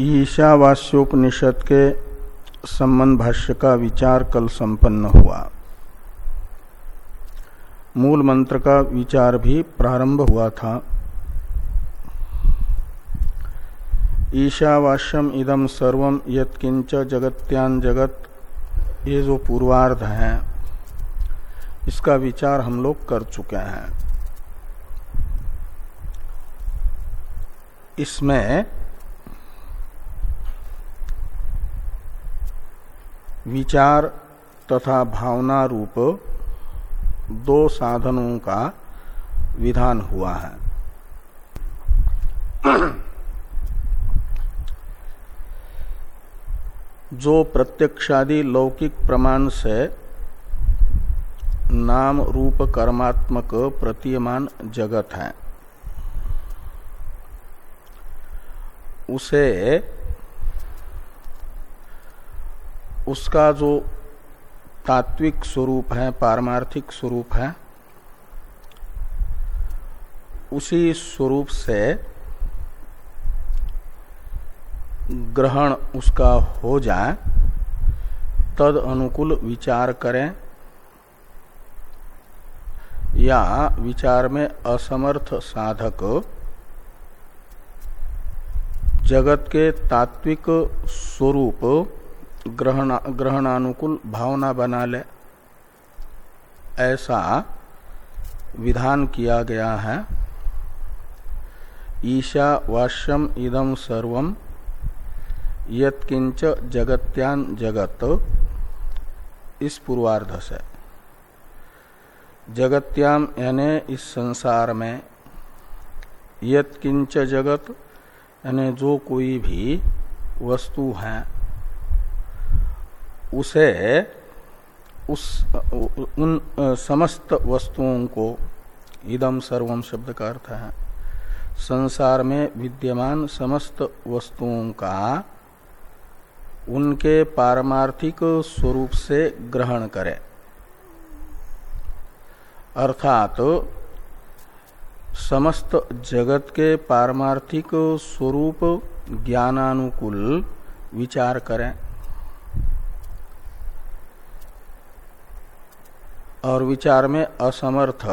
ईशावास्योपनिषद के संबंध भाष्य का विचार कल संपन्न हुआ। मूल मंत्र का विचार भी प्रारंभ हुआ था। ईशावास्यम इदम सर्वम यत्किंच जगत्यान जगत, ये जो पूर्वार्ध है, इसका विचार हम लोग कर चुके हैं। इसमें विचार तथा भावना रूप दो साधनों का विधान हुआ है। जो प्रत्यक्षादि लौकिक प्रमाण से नाम रूप कर्मात्मक प्रतीयमान जगत है, उसे उसका जो तात्विक स्वरूप है, पारमार्थिक स्वरूप है, उसी स्वरूप से ग्रहण उसका हो जाए, तद अनुकूल विचार करें, या विचार में असमर्थ साधक जगत के तात्विक स्वरूप ग्रहण ग्रहणानुकूल भावना बना ले। ऐसा विधान किया गया है। ईशा वाष्यम इदम सर्वम यत्किंच जगत्यान जगत, इस पूर्वार्ध से। जगत्याम यानी इस संसार में, यत्किंच जगत, यानी जो कोई भी वस्तु है उसे, उस उन समस्त वस्तुओं को इदम सर्वम शब्द का अर्थ है, संसार में विद्यमान समस्त वस्तुओं का उनके पारमार्थिक स्वरूप से ग्रहण करें। अर्थात, समस्त जगत के पारमार्थिक स्वरूप ज्ञानानुकूल विचार करें। और विचार में असमर्थ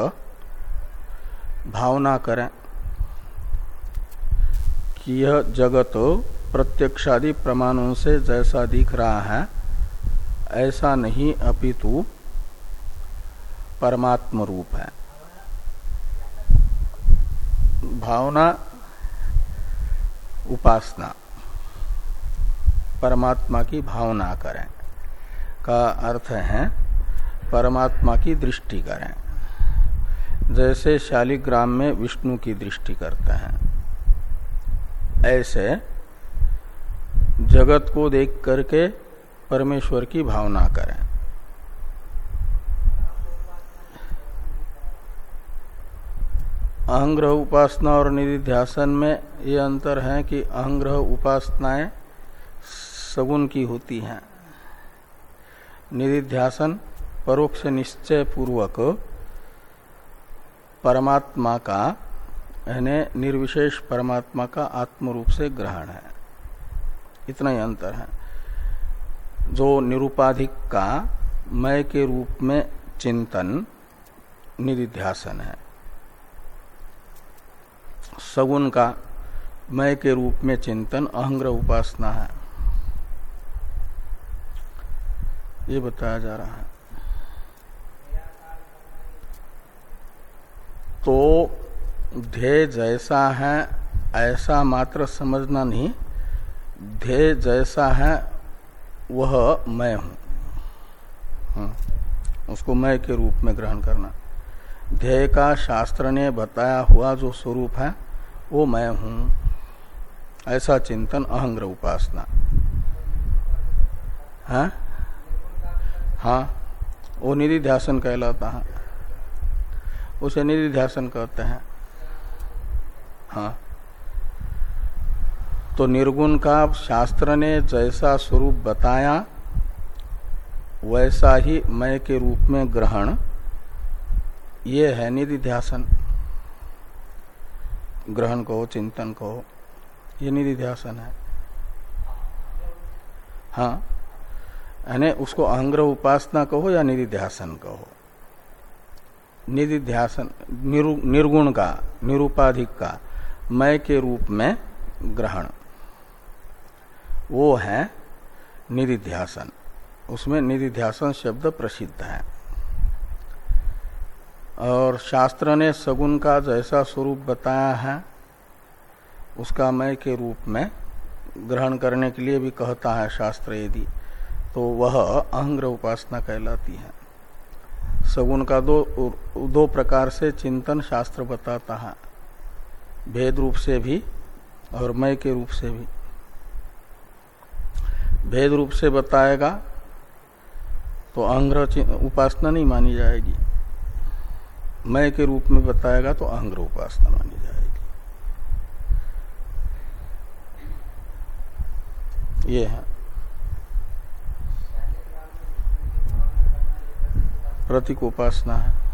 भावना करें कि यह जगत प्रत्यक्षादि प्रमाणों से जैसा दिख रहा है, ऐसा नहीं, अपितु परमात्म रूप है। भावना, उपासना, परमात्मा की भावना करें, का अर्थ है परमात्मा की दृष्टि करें। जैसे शालिग्राम में विष्णु की दृष्टि करते हैं, ऐसे जगत को देख करके परमेश्वर की भावना करें। अहंग्रह उपासना और निधिध्यासन में ये अंतर है कि अहंग्रह उपासनाएँ सगुण की होती हैं। निधिध्यासन परोक्ष निश्चय पूर्वक परमात्मा का, यानी निर्विशेष परमात्मा का आत्म रूप से ग्रहण है। इतना ही अंतर है। जो निरुपाधिक का, मय के रूप में चिंतन, निधिध्यासन है। सगुण का, मय के रूप में चिंतन अहंग्रह उपासना है। ये बताया जा रहा है। तो ध्येय जैसा है ऐसा मात्र समझना नहीं। ध्येय जैसा है वह मैं हूँ। हम्म, उसको मैं के रूप में ग्रहण करना। ध्येय का शास्त्र ने बताया हुआ जो स्वरूप है वो मैं हूँ। ऐसा चिंतन अहंग्र उपासना। है? हाँ? हाँ वो निधि ध्यासन कहलाता है। उसे निधिध्यासन कहते हैं। हाँ। तो निर्गुण का शास्त्र ने जैसा स्वरूप बताया, वैसा ही मय के रूप में ग्रहण। ये है निधिध्यासन ग्रहण कहो, चिंतन कहो, ये निधिध्यासन है। हाँ। यानी उसको अहंग्रह उपासना कहो या निधिध्यासन कहो। निधिध्यासन निर्गुण का, निरूपाधिक का, मय के रूप में ग्रहण। वो है निधिध्यासन। उसमें निधिध्यासन शब्द प्रसिद्ध है। और शास्त्र ने सगुण का जैसा स्वरूप बताया है, उसका मय के रूप में ग्रहण करने के लिए भी कहता है शास्त्र यदि तो वह अहंग्र उपासना कहलाती है। सगुण का दो दो प्रकार से चिंतन शास्त्र बताता है। भेद रूप से भी और मय के रूप से भी। भेद रूप से बताएगा तो अहंग्रह उपासना नहीं मानी जाएगी। मय के रूप में बताएगा तो अहंग्रह उपासना मानी जाएगी। ये है। प्रतीक उपासना है।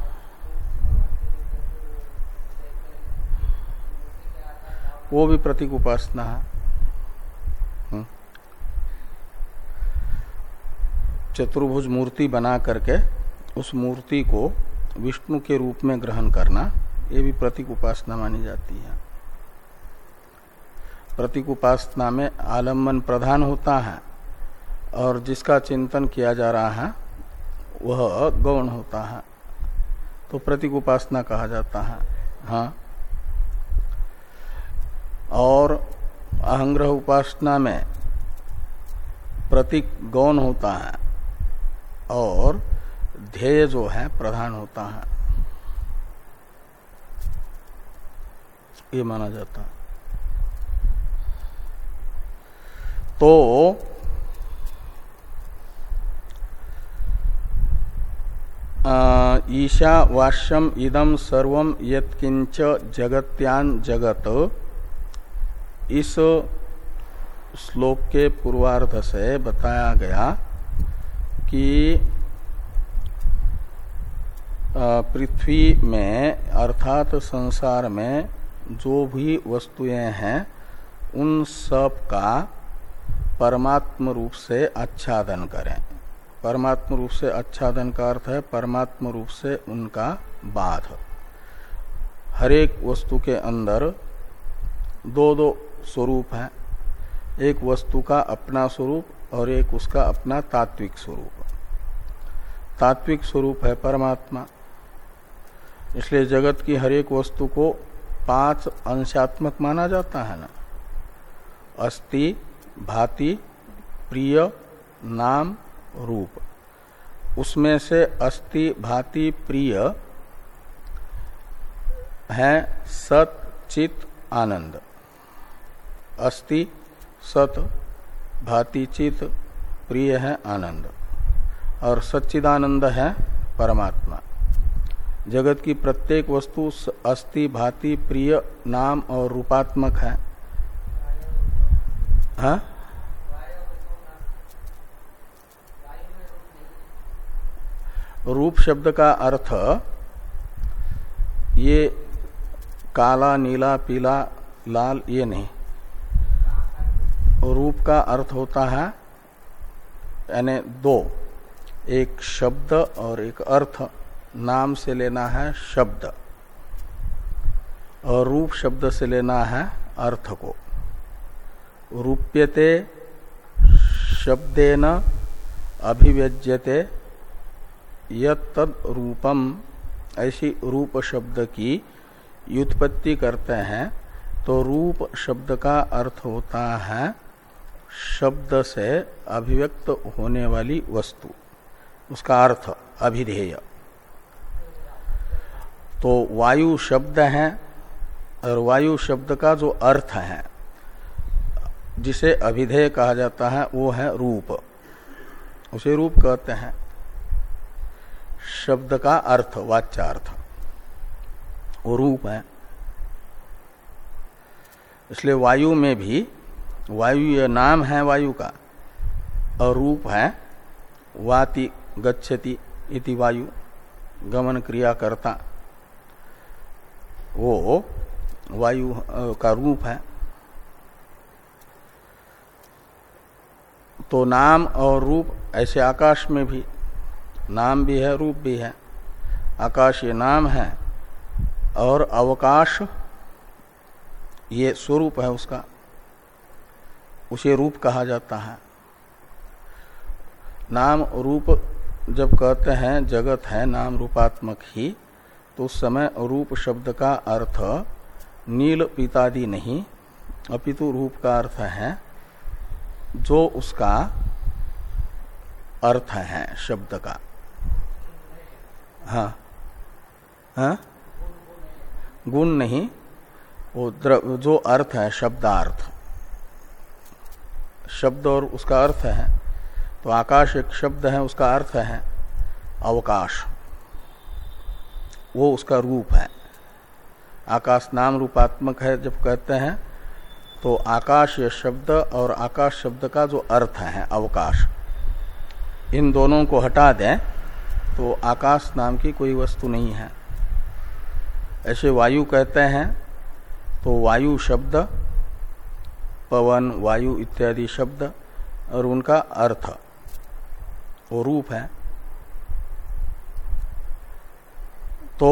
वो भी प्रतीक उपासना है। हम्म। चतुर्भुज मूर्ति बना करके उस मूर्ति को विष्णु के रूप में ग्रहण करना, ये भी प्रतीक उपासना मानी जाती है। प्रतीक उपासना में आलंबन प्रधान होता है और जिसका चिंतन किया जा रहा है वह गौण होता है। तो प्रतीक उपासना कहा जाता है। हाँ। और अहंग्रह उपासना में प्रतीक गौण होता है और ध्येय जो है प्रधान होता है। ये माना जाता है। तो ईशावास्यम इदम सर्वम यत्किंच जगत्यान जगत। इस श्लोक के पूर्वार्ध से बताया गया कि पृथ्वी में, अर्थात संसार में, जो भी वस्तुएँ हैं, उन सब का परमात्म रूप से आच्छादन करें। परमात्म रूप से आच्छादन का अर्थ है परमात्म रूप से उनका बाध। हरेक वस्तु के अंदर दो दो स्वरूप है। एक वस्तु का अपना स्वरूप और एक उसका अपना तात्विक स्वरूप। तात्विक स्वरूप है परमात्मा। इसलिए जगत की हरेक वस्तु को पाँच अंशात्मक माना जाता है ना। अस्ति, भाति, प्रिय, नाम रूप। उसमें से अस्ति भाति प्रिय है सत, चित, आनंद। अस्ति सत, भाति, चित, प्रिय है आनंद। और सच्चिदानंद है परमात्मा। जगत की प्रत्येक वस्तु अस्ति भाति, प्रिय, नाम और रूपात्मक है। हा? रूप शब्द का अर्थ ये काला, नीला, पीला, लाल, ये नहीं। रूप का अर्थ होता है, यानी दो, एक शब्द और एक अर्थ। नाम से लेना है शब्द, और रूप शब्द से लेना है अर्थ को। रूप्यते, शब्देन, अभिव्यज्यते यद रूपम ऐसी रूप शब्द की व्युत्पत्ति करते हैं तो रूप शब्द का अर्थ होता है शब्द से अभिव्यक्त होने वाली वस्तु। उसका अर्थ अभिधेय। तो वायु शब्द है, और वायु शब्द का जो अर्थ है, जिसे अभिधेय कहा जाता है, वो है रूप। उसे रूप कहते हैं। शब्द का अर्थ, वाच्यार्थ। वो रूप है। इसलिए वायु में भी, वायु नाम है वायु का और रूप है, वाति गच्छति इति वायु, गमन क्रिया करता। वो वायु का रूप है। तो नाम और रूप ऐसे आकाश में भी नाम भी है, रूप भी है। आकाश ये नाम है और अवकाश ये स्वरूप है उसका। उसे रूप कहा जाता है। नाम रूप जब कहते हैं, जगत है, नाम रूपात्मक ही तो उस समय रूप शब्द का अर्थ नील पितादि नहीं, अपितु रूप का अर्थ है, जो उसका अर्थ है, शब्द का। हाँ। हाँ? गुण नहीं, वो जो अर्थ है, शब्दार्थ। शब्द और उसका अर्थ है तो आकाश एक शब्द है, उसका अर्थ है अवकाश। वो उसका रूप है। आकाश नाम रूपात्मक है, जब कहते हैं तो आकाश यह शब्द और आकाश शब्द का जो अर्थ है, अवकाश। इन दोनों को हटा दें तो आकाश नाम की कोई वस्तु नहीं है। ऐसे वायु कहते हैं तो वायु शब्द, पवन, वायु इत्यादि शब्द, और उनका अर्थ वो रूप है। तो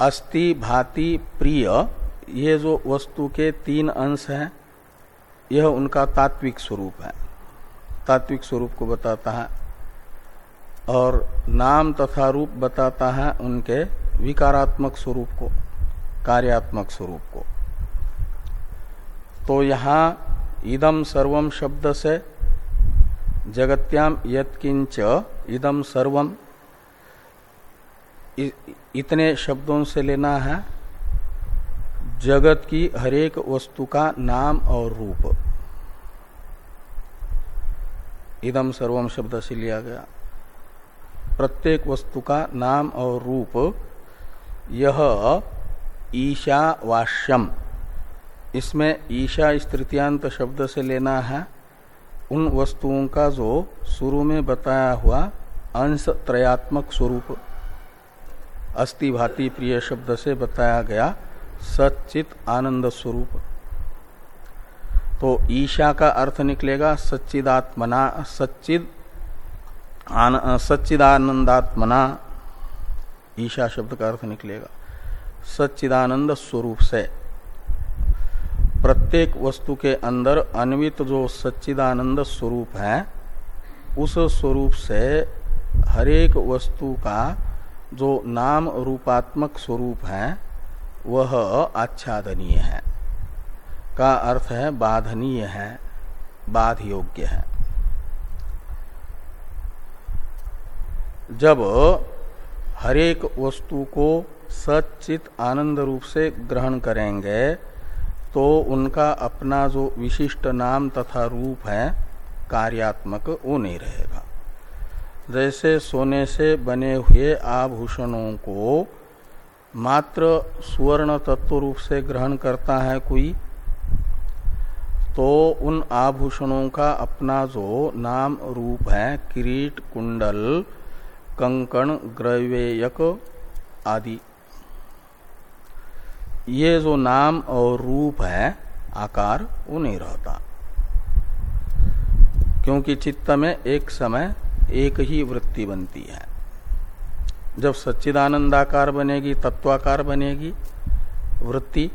अस्ति भाति प्रिय, ये जो वस्तु के तीन अंश हैं, यह उनका तात्विक स्वरूप है। तात्विक स्वरूप को बताता है। और नाम तथा रूप बताता है उनके विकारात्मक स्वरूप को, कार्यात्मक स्वरूप को। तो यहाँ इदम सर्वम शब्द से जगत्याम यत्किंच इदम सर्वम इतने शब्दों से लेना है। जगत की हरेक वस्तु का नाम और रूप। इदम सर्वम शब्द से लिया गया। प्रत्येक वस्तु का नाम और रूप, यह ईशावाश्यम। इसमें ईशा तृतीयांत शब्द से लेना है। उन वस्तुओं का जो शुरू में बताया हुआ अंश त्रयात्मक स्वरूप भाति प्रिय शब्द से बताया गया सच्चित आनंद स्वरूप। तो ईशा का अर्थ निकलेगा सच्चिदात्मना, सच्चिद सच्चिदानंदात्मना, ईशा शब्द का अर्थ निकलेगा। सच्चिदानंद स्वरूप से प्रत्येक वस्तु के अंदर अन्वित जो सच्चिदानंद स्वरूप है, उस स्वरूप से हरेक वस्तु का जो नाम रूपात्मक स्वरूप है, वह आच्छादनीय है। का अर्थ है बाधनीय है बाध योग्य है। जब हरेक वस्तु को सचित आनंद रूप से ग्रहण करेंगे तो उनका अपना जो विशिष्ट नाम तथा रूप है, कार्यात्मक वो नहीं रहेगा। जैसे सोने से बने हुए आभूषणों को मात्र सुवर्ण तत्व रूप से ग्रहण करता है कोई तो उन आभूषणों का अपना जो नाम रूप है, किरीट, कुंडल कंकण ग्रवेयक आदि। ये जो नाम और रूप है, आकार, वो नहीं रहता। क्योंकि चित्त में एक समय एक ही वृत्ति बनती है। जब सच्चिदानंदाकार बनेगी, तत्वाकार बनेगी वृत्ति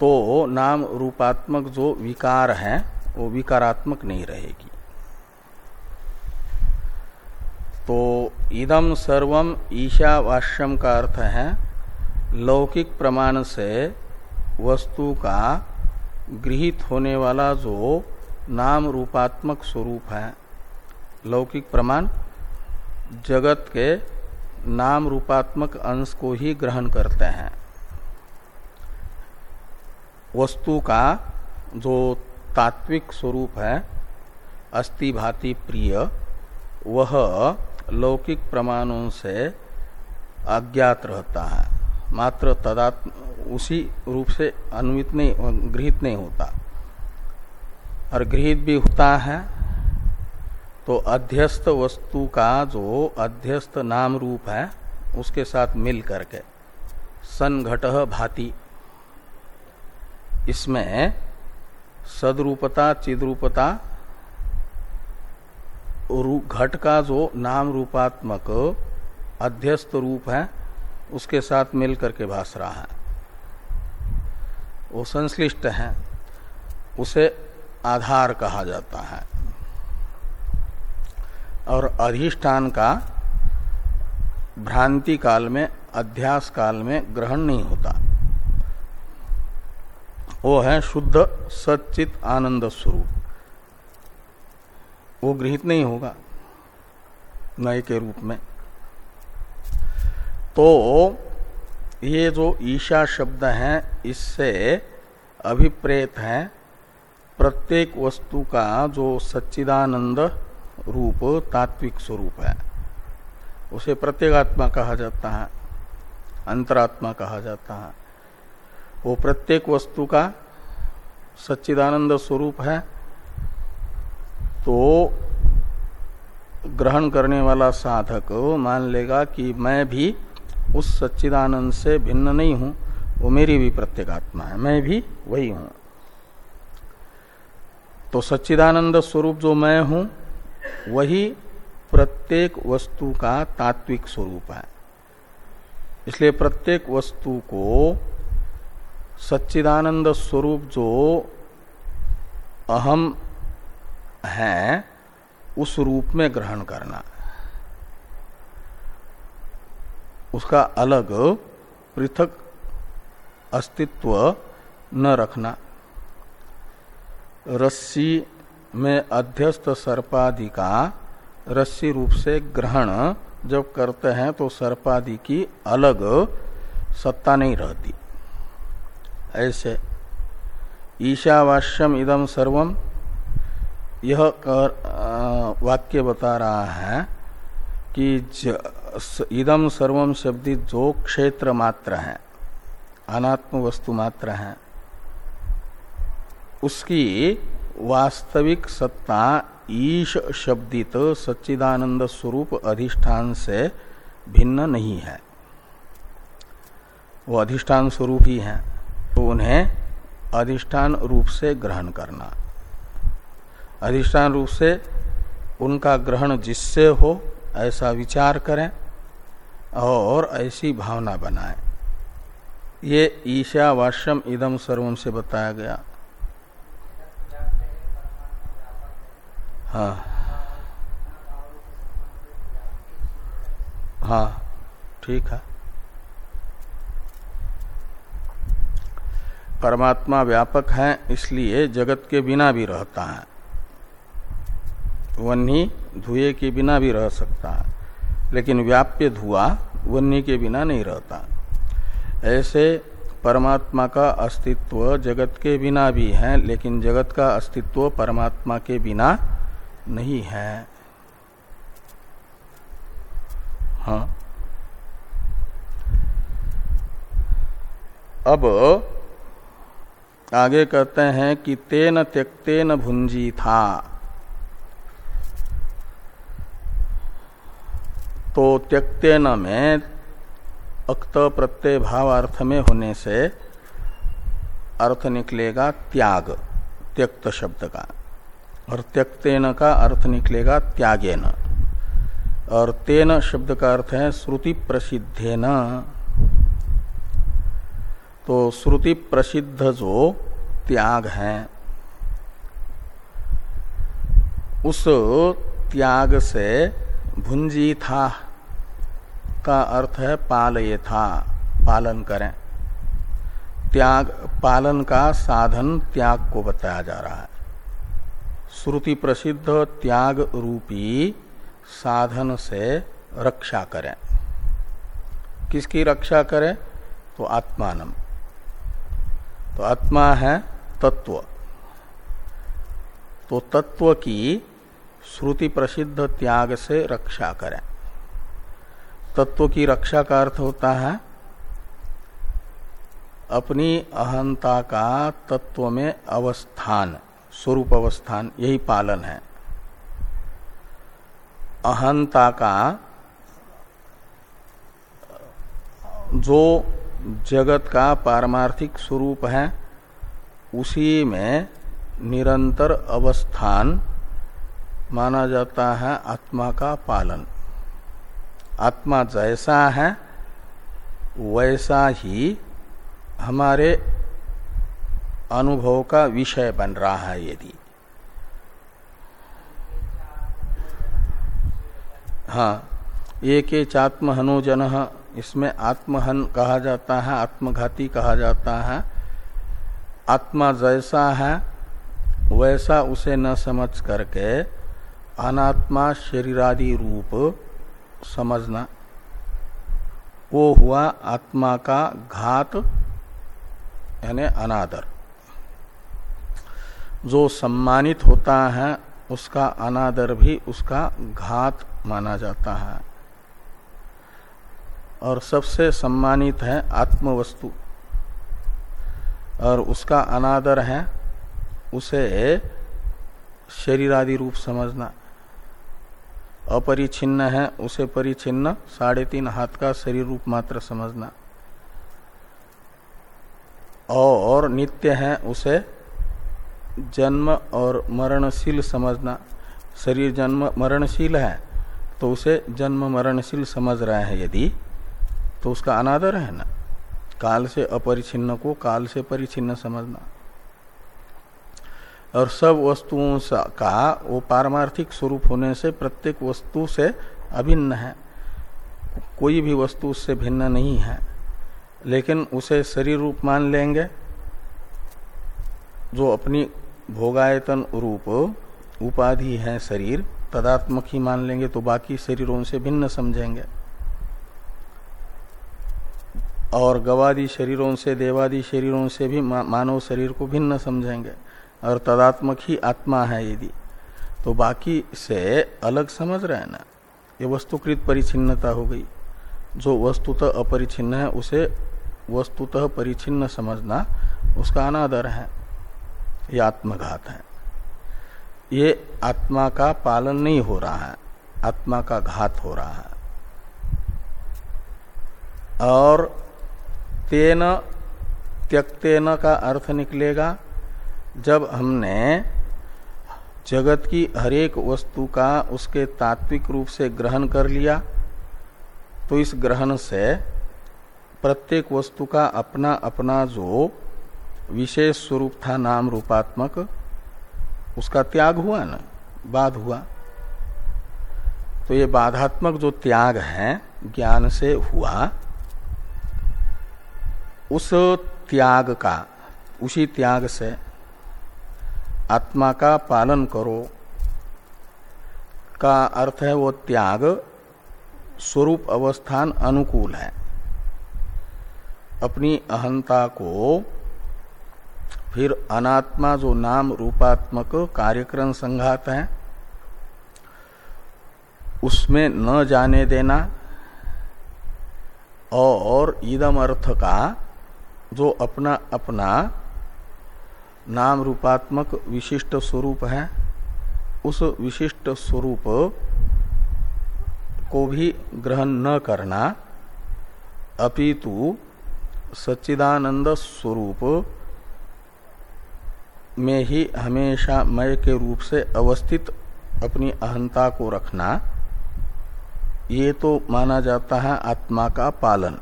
तो नाम रूपात्मक जो विकार है, वो विकारात्मक नहीं रहेगी। तो इदम सर्वम ईशावाश्यम का अर्थ है, लौकिक प्रमाण से वस्तु का गृहित होने वाला जो नाम रूपात्मक स्वरूप है। लौकिक प्रमाण, जगत के नाम रूपात्मक अंश को ही ग्रहण करते हैं। वस्तु का जो तात्विक स्वरूप है अस्ति भाति प्रिय, वह लौकिक प्रमाणों से अज्ञात रहता है। मात्र तदात्म, उसी रूप से अन्वित नहीं, गृहित नहीं होता। और गृहित भी होता है तो अध्यस्त वस्तु का जो अध्यस्त नाम रूप है, उसके साथ मिल करके, संघट भाति। इसमें सदरूपता, चिद्रूपता घट का जो नाम रूपात्मक अध्यस्त रूप है, उसके साथ मिल करके भास रहा है। वो संश्लिष्ट है, उसे आधार कहा जाता है। और अधिष्ठान का भ्रांति काल में, अध्यास काल में ग्रहण नहीं होता। वो है शुद्ध सचित आनंद स्वरूप। वो गृहित नहीं होगा नए के रूप में। तो ये जो ईशा शब्द है, इससे अभिप्रेत है प्रत्येक वस्तु का जो सच्चिदानंद रूप, तात्विक स्वरूप है। उसे प्रत्येगात्मा कहा जाता है, अंतरात्मा कहा जाता है। वो प्रत्येक वस्तु का सच्चिदानंद स्वरूप है तो ग्रहण करने वाला साधक मान लेगा कि मैं भी उस सच्चिदानंद से भिन्न नहीं हूँ, वो मेरी भी प्रत्येगात्मा है, मैं भी वही हूँ। तो सच्चिदानंद स्वरूप जो मैं हूँ, वही प्रत्येक वस्तु का तात्विक स्वरूप है। इसलिए प्रत्येक वस्तु को सच्चिदानंद स्वरूप जो अहम है, उस रूप में ग्रहण करना। उसका अलग पृथक अस्तित्व न रखना। रस्सी में अध्यस्त सर्पादि का रस्सी रूप से ग्रहण जब करते हैं तो सर्पादि की अलग सत्ता नहीं रहती। ऐसे ईशावास्यम इदम सर्वम यह कर, वाक्य बता रहा है कि इदम सर्वम शब्दित जो क्षेत्र मात्र है अनात्म वस्तु मात्र है। उसकी वास्तविक सत्ता ईश शब्दित सच्चिदानंद स्वरूप अधिष्ठान से भिन्न नहीं है। वो अधिष्ठान स्वरूप ही है तो उन्हें अधिष्ठान रूप से ग्रहण करना। अधिष्ठान रूप से उनका ग्रहण जिससे हो, ऐसा विचार करें और ऐसी भावना बनाए। ये ईशावास्यम इदम सर्वम से बताया गया। हाँ। हाँ ठीक है। परमात्मा व्यापक है, इसलिए जगत के बिना भी रहता है। वन्नी धुए के बिना भी रह सकता है। लेकिन व्याप्य धुआ वन्नी के बिना नहीं रहता। ऐसे परमात्मा का अस्तित्व जगत के बिना भी है, लेकिन जगत का अस्तित्व परमात्मा के बिना नहीं है। हाँ। अब आगे कहते हैं कि तेन त्यक्तेन भुंजी था। तो त्यक्तेन में अक्त प्रत्यय भाव अर्थ में होने से अर्थ निकलेगा त्याग, त्यक्त शब्द का। और त्यक्तेन का अर्थ निकलेगा त्यागेन और तेन शब्द का अर्थ है श्रुति प्रसिद्धेन तो श्रुति प्रसिद्ध जो त्याग है, उस त्याग से भुंजी था का अर्थ है पालये था, पालन करें। त्याग, पालन का साधन त्याग को बताया जा रहा है। श्रुति प्रसिद्ध त्याग रूपी साधन से रक्षा करें। किसकी रक्षा करें? तो आत्मानम। तो आत्मा है तत्व। तो तत्व की श्रुति प्रसिद्ध त्याग से रक्षा करें। तत्व की रक्षा का अर्थ होता है, अपनी अहंता का तत्व में अवस्थान, स्वरूप अवस्थान, यही पालन है। अहंता का जो जगत का पारमार्थिक स्वरूप है, उसी में निरंतर अवस्थान माना जाता है आत्मा का पालन। आत्मा जैसा है, वैसा ही हमारे अनुभव का विषय बन रहा है यदि। हाँ एक चात्महनो जन, इसमें आत्महन कहा जाता है, आत्मघाती कहा जाता है। आत्मा जैसा है, वैसा उसे न समझ करके अनात्मा शरीरादि रूप समझना। वो हुआ आत्मा का घात, यानी अनादर। जो सम्मानित होता है, उसका अनादर भी उसका घात माना जाता है। और सबसे सम्मानित है आत्मवस्तु। और उसका अनादर है, उसे शरीर आदि रूप समझना। अपरिछिन्न है, उसे परिचिन्न साढ़े तीन हाथ का शरीर रूप मात्र समझना। और नित्य है, उसे जन्म और मरणशील समझना। शरीर जन्म मरणशील है तो उसे जन्म मरणशील समझ रहा है यदि तो उसका अनादर है ना। काल से अपरिछिन्न को काल से परिचिन्न समझना। और सब वस्तुओं का वो पारमार्थिक स्वरूप होने से प्रत्येक वस्तु से अभिन्न है। कोई भी वस्तु उससे भिन्न नहीं है, लेकिन उसे शरीर रूप मान लेंगे। जो अपनी भोगायतन रूप उपाधि है शरीर, तदात्मक ही मान लेंगे तो बाकी शरीरों से भिन्न समझेंगे। और गवादी शरीरों से देवादि शरीरों से भी मानव शरीर को भिन्न समझेंगे। और तदात्मक ही आत्मा है यदि। तो बाकी से अलग समझ रहे हैं ना? ये वस्तुकृत परिचिन्नता हो गई। जो वस्तुतः अपरिचिन्न है, उसे वस्तुतः परिचिन्न समझना उसका अनादर है। ये आत्मघात है। ये आत्मा का पालन नहीं हो रहा है। आत्मा का घात हो रहा है। और तेन, त्यक्तेन का अर्थ निकलेगा। जब हमने जगत की हरेक वस्तु का उसके तात्विक रूप से ग्रहण कर लिया तो इस ग्रहण से प्रत्येक वस्तु का अपना अपना जो विशेष स्वरूप था नाम रूपात्मक, उसका त्याग हुआ ना, बाध हुआ। तो ये बाधात्मक जो त्याग है, ज्ञान से हुआ, उस त्याग का, उसी त्याग से आत्मा का पालन करो। का अर्थ है वो त्याग, स्वरूप, अवस्थान अनुकूल है। अपनी अहंता को फिर अनात्मा जो नाम रूपात्मक कार्यक्रम संघात है, उसमें न जाने देना और इदम अर्थ का जो अपना अपना नाम रूपात्मक विशिष्ट स्वरूप है। उस विशिष्ट स्वरूप को भी ग्रहण न करना, अपितु सच्चिदानंद स्वरूप में ही हमेशा मय के रूप से अवस्थित अपनी अहंता को रखना, ये तो माना जाता है आत्मा का पालन,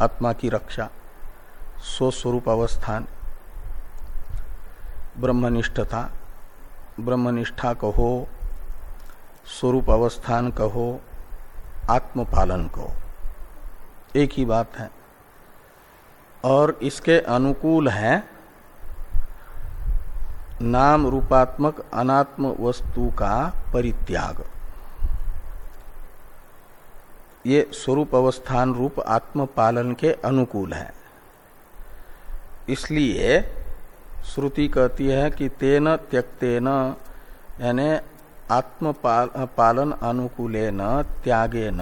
आत्मा की रक्षा। स्वस्वरूप अवस्थान ब्रह्मनिष्ठता। ब्रह्मनिष्ठा कहो स्वरूप अवस्थान कहो, आत्मपालन कहो। एक ही बात है। और इसके अनुकूल है नाम रूपात्मक अनात्म वस्तु का परित्याग। ये स्वरूप अवस्थान रूप आत्म पालन के अनुकूल है। इसलिए श्रुति कहती है कि तेन त्यक्तेन, यानी आत्म पालन अनुकूलेन, त्यागेन,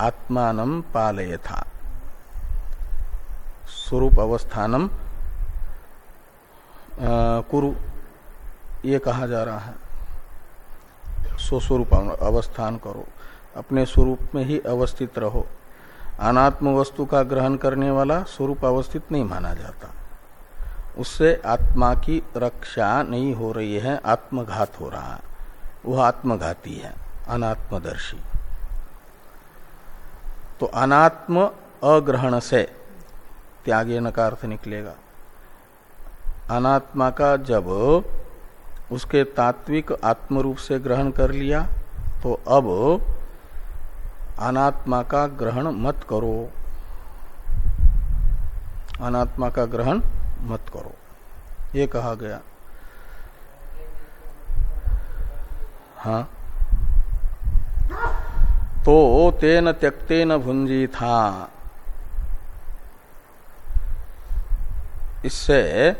आत्मान पालय था स्वरूप अवस्थानम कुरु, ये कहा जा रहा है। स्वस्वरूप अवस्थान करो। अपने स्वरूप में ही अवस्थित रहो। अनात्म वस्तु का ग्रहण करने वाला स्वरूप अवस्थित नहीं माना जाता। उससे आत्मा की रक्षा नहीं हो रही है, आत्मघात हो रहा है। वह आत्मघाती है, अनात्मदर्शी। तो अनात्म अग्रहण से त्यागे न का अर्थ निकलेगा। अनात्मा का जब उसके तात्विक आत्म रूप से ग्रहण कर लिया तो अब अनात्मा का ग्रहण मत करो। अनात्मा का ग्रहण मत करो। ये कहा गया। हाँ। तो तेन त्यक्तेन भुंजी था इससे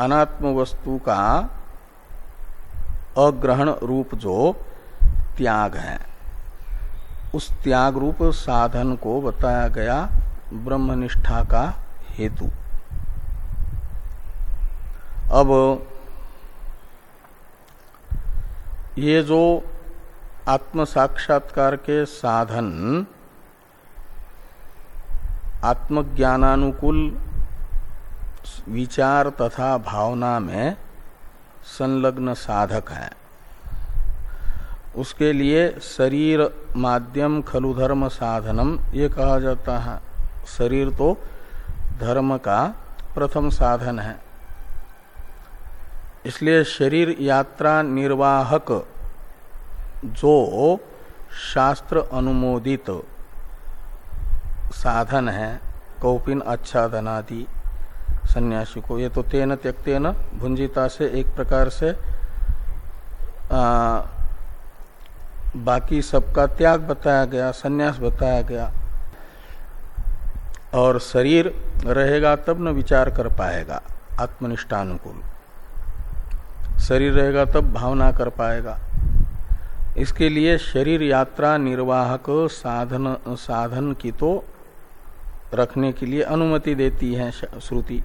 अनात्म वस्तु का अग्रहण रूप जो त्याग है। उस त्याग रूप साधन को बताया गया ब्रह्मनिष्ठा का हेतु। अब ये जो आत्म साक्षात्कार के साधन, आत्मज्ञानानुकूल विचार तथा भावना में संलग्न साधक है। उसके लिए शरीर माध्यम खलु धर्म साधनम ये कहा जाता है। शरीर तो धर्म का प्रथम साधन है। इसलिए शरीर यात्रा निर्वाहक जो शास्त्र अनुमोदित साधन है कौपिन आच्छादनादि सन्यासी को ये तो तेन त्यक्तेन भुंजिता से एक प्रकार से आ, बाकी सबका त्याग बताया गया, सन्यास बताया गया। और शरीर रहेगा तब न विचार कर पाएगा, आत्मनिष्ठानुकूल। शरीर रहेगा तब भावना कर पाएगा। इसके लिए शरीर यात्रा निर्वाहक साधन साधन की तो रखने के लिए अनुमति देती है श्रुति।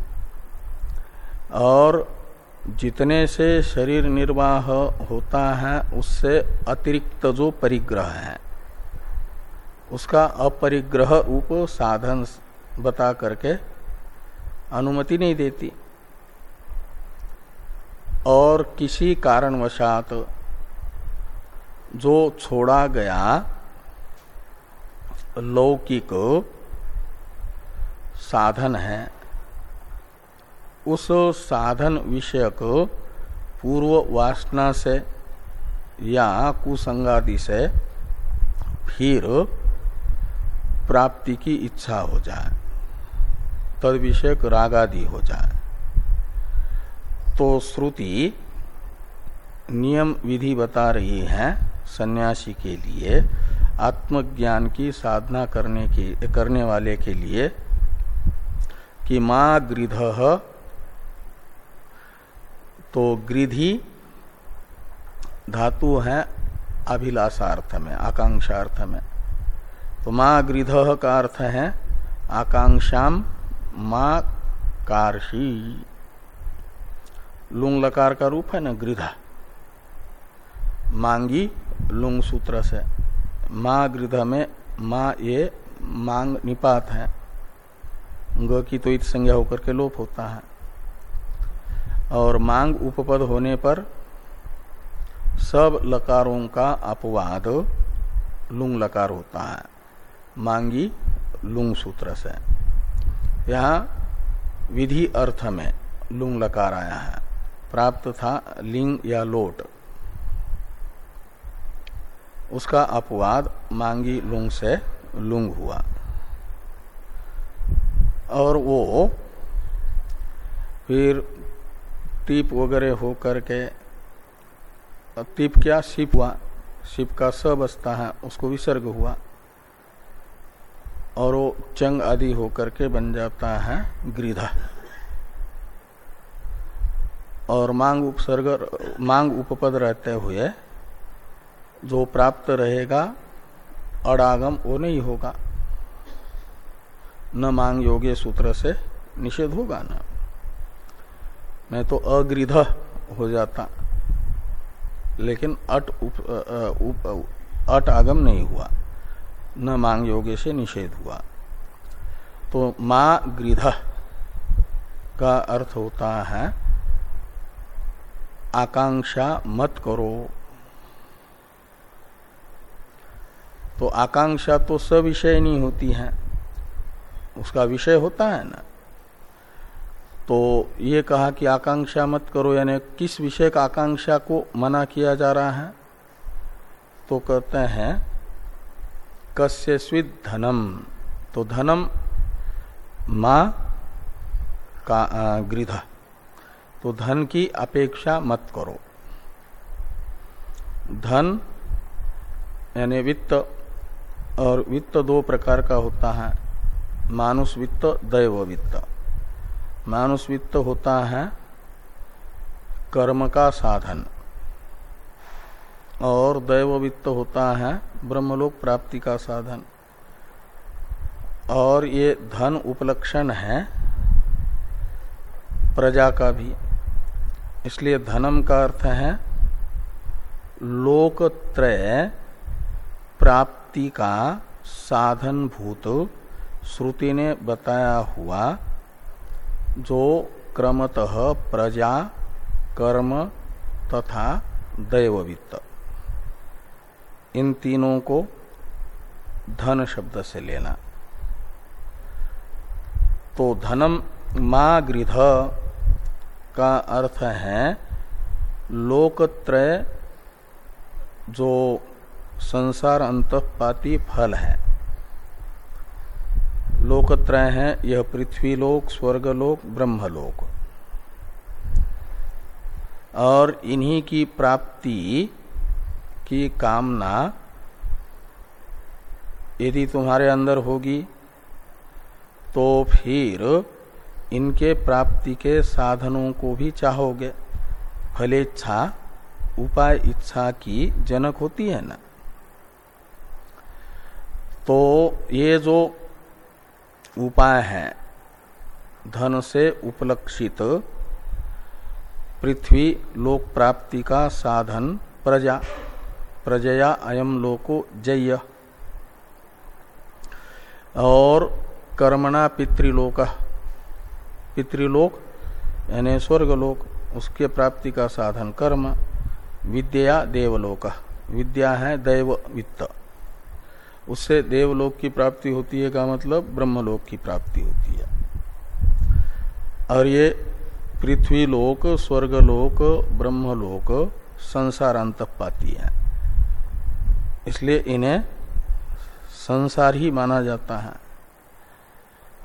और जितने से शरीर निर्वाह होता है, उससे अतिरिक्त जो परिग्रह है, उसका अपरिग्रह उप साधन बता करके अनुमति नहीं देती। और किसी कारणवशात जो छोड़ा गया लौकिक साधन है उस साधन विषयक पूर्व वासना से या कुसंगादि से फिर प्राप्ति की इच्छा हो जाए। तद विषयक रागादि हो जाए। तो श्रुति नियम विधि बता रही है सन्यासी के लिए, आत्मज्ञान की साधना करने के, करने वाले के लिए कि माँ गृध तो गृधि धातु है अभिलाषार्थ में, आकांक्षार्थ में। तो माँ गृध का अर्थ है आकांक्षाम माँ कार्षी। लुंग लकार का रूप है ना गृधा। मांगी लुंग सूत्र से। माँ गृध में माँ ये मांग निपात है। ग की तो इत संज्ञा होकर के लोप होता है। और मांग उपपद होने पर सब लकारों का अपवाद लुंग लकार होता है। मांगी लुंग सूत्र से। यहाँ विधि अर्थ में लुंग लकार आया है। प्राप्त था लिंग या लोट। उसका अपवाद मांगी लुंग से लुंग हुआ। और वो फिर टीप वगैरह हो करके टीप क्या? सिप हुआ। सिप का स बसता है, उसको विसर्ग हुआ। और वो चंग आदि होकर के बन जाता है गृधा। और मांग उपसर्ग, मांग उपपद रहते हुए, जो प्राप्त रहेगा, अड़ागम वो नहीं होगा। न मांग योग्य सूत्र से निषेध होगा ना। मैं तो अगृध हो जाता। लेकिन अट उप, उप, अट आगम नहीं हुआ। न मांग योगे से निषेध हुआ। तो माँ गृध का अर्थ होता है आकांक्षा मत करो। तो आकांक्षा तो सविषय नहीं होती है। उसका विषय होता है ना। तो ये कहा कि आकांक्षा मत करो, यानी किस विषय का आकांक्षा को मना किया जा रहा है? तो कहते हैं, कस्य स्वित धनम। तो धनम माँ का गृध तो धन की अपेक्षा मत करो। धन, यानी वित्त, और वित्त दो प्रकार का होता है। मानुष वित्त, दैव वित्त। मानुष वित्त होता है कर्म का साधन। और दैव वित्त होता है ब्रह्मलोक प्राप्ति का साधन। और ये धन उपलक्षण है प्रजा का भी। इसलिए धनम का अर्थ है लोकत्रय प्राप्ति का साधन भूत श्रुति ने बताया हुआ जो क्रमतः प्रजा, कर्म तथा दैववित्त। इन तीनों को धन शब्द से लेना। तो धनम मा गृध का अर्थ है लोकत्रय, जो संसार अंतपाती फल है। लोकत्रय है, यह पृथ्वी लोक स्वर्गलोक, ब्रह्मलोक। और इन्हीं की प्राप्ति की कामना यदि तुम्हारे अंदर होगी तो फिर इनके प्राप्ति के साधनों को भी चाहोगे। फलेच्छा, उपाय इच्छा की जनक होती है ना? तो ये जो उपाय है। धन से उपलक्षित पृथ्वी लोक प्राप्ति का साधन, प्रजा। प्रजया अयम लोको जय और कर्मणा पितृलोक। पितृलोक, यानी स्वर्गलोक, उसके प्राप्ति का साधन कर्म। विद्या देवलोक। विद्या है दैव वित्त उससे देवलोक की प्राप्ति होती है, का मतलब ब्रह्मलोक की प्राप्ति होती है। और ये पृथ्वी लोक स्वर्गलोक, ब्रह्मलोक संसार अंत पाती है। इसलिए इन्हें संसार ही माना जाता है।